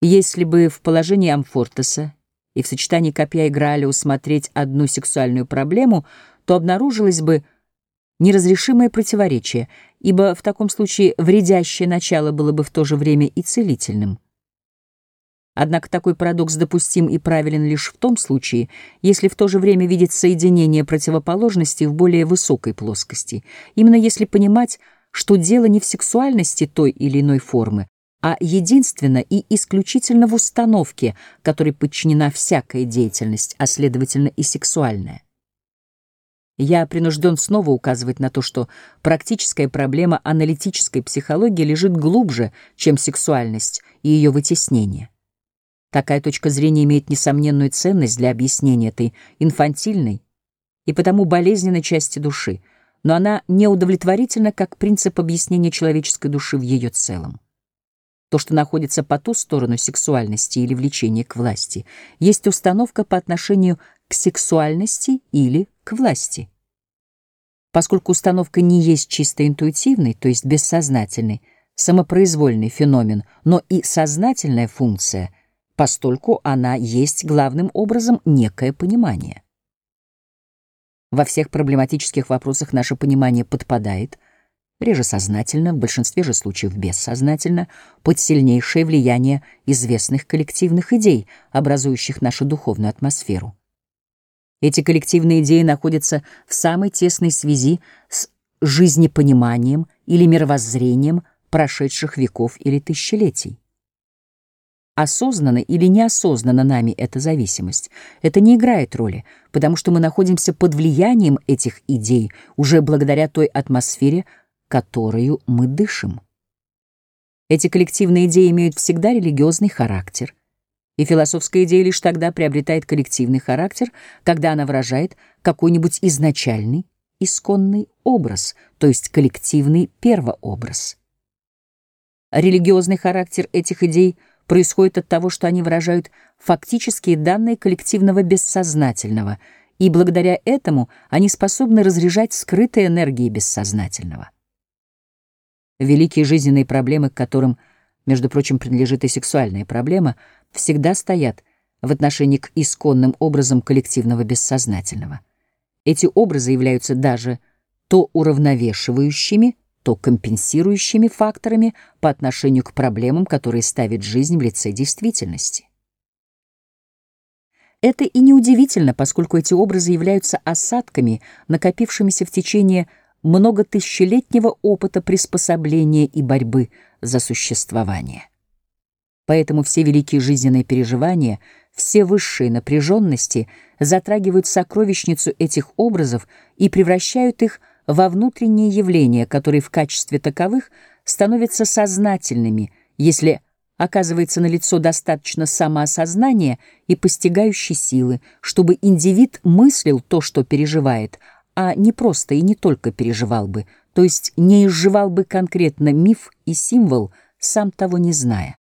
Если бы в положении Амфортеса и в сочетании копья и Грааля усмотреть одну сексуальную проблему, то обнаружилось бы неразрешимое противоречие, ибо в таком случае вредящее начало было бы в то же время и целительным. Однако такой парадокс допустим и правилен лишь в том случае, если в то же время видеть соединение противоположностей в более высокой плоскости, именно если понимать, что дело не в сексуальности той или иной формы, а единственно и исключительно в установке, которой подчинена всякая деятельность, а следовательно и сексуальная. Я принужден снова указывать на то, что практическая проблема аналитической психологии лежит глубже, чем сексуальность и ее вытеснение. Такая точка зрения имеет несомненную ценность для объяснения этой инфантильной и потому болезненной части души, но она неудовлетворительна как принцип объяснения человеческой души в ее целом. То, что находится по ту сторону сексуальности или влечения к власти, есть установка по отношению к сексуальности или к власти. Поскольку установка не есть чисто интуитивный, то есть бессознательный, самопроизвольный феномен, но и сознательная функция — постольку она есть главным образом некое понимание. Во всех проблематических вопросах наше понимание подпадает, реже сознательно, в большинстве же случаев бессознательно, под сильнейшее влияние известных коллективных идей, образующих нашу духовную атмосферу. Эти коллективные идеи находятся в самой тесной связи с жизнепониманием или мировоззрением прошедших веков или тысячелетий осознанно или неосознанно нами эта зависимость, это не играет роли, потому что мы находимся под влиянием этих идей уже благодаря той атмосфере, которую мы дышим. Эти коллективные идеи имеют всегда религиозный характер, и философская идея лишь тогда приобретает коллективный характер, когда она выражает какой-нибудь изначальный, исконный образ, то есть коллективный первообраз. Религиозный характер этих идей — происходит от того, что они выражают фактические данные коллективного бессознательного, и благодаря этому они способны разряжать скрытые энергии бессознательного. Великие жизненные проблемы, к которым, между прочим, принадлежит и сексуальная проблема, всегда стоят в отношении к исконным образам коллективного бессознательного. Эти образы являются даже то уравновешивающими, то компенсирующими факторами по отношению к проблемам, которые ставит жизнь в лице действительности. Это и неудивительно, поскольку эти образы являются осадками, накопившимися в течение многотысячелетнего опыта приспособления и борьбы за существование. Поэтому все великие жизненные переживания, все высшие напряженности затрагивают сокровищницу этих образов и превращают их во внутренние явления, которые в качестве таковых становятся сознательными, если оказывается налицо достаточно самоосознания и постигающей силы, чтобы индивид мыслил то, что переживает, а не просто и не только переживал бы, то есть не изживал бы конкретно миф и символ, сам того не зная.